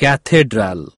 cathedral.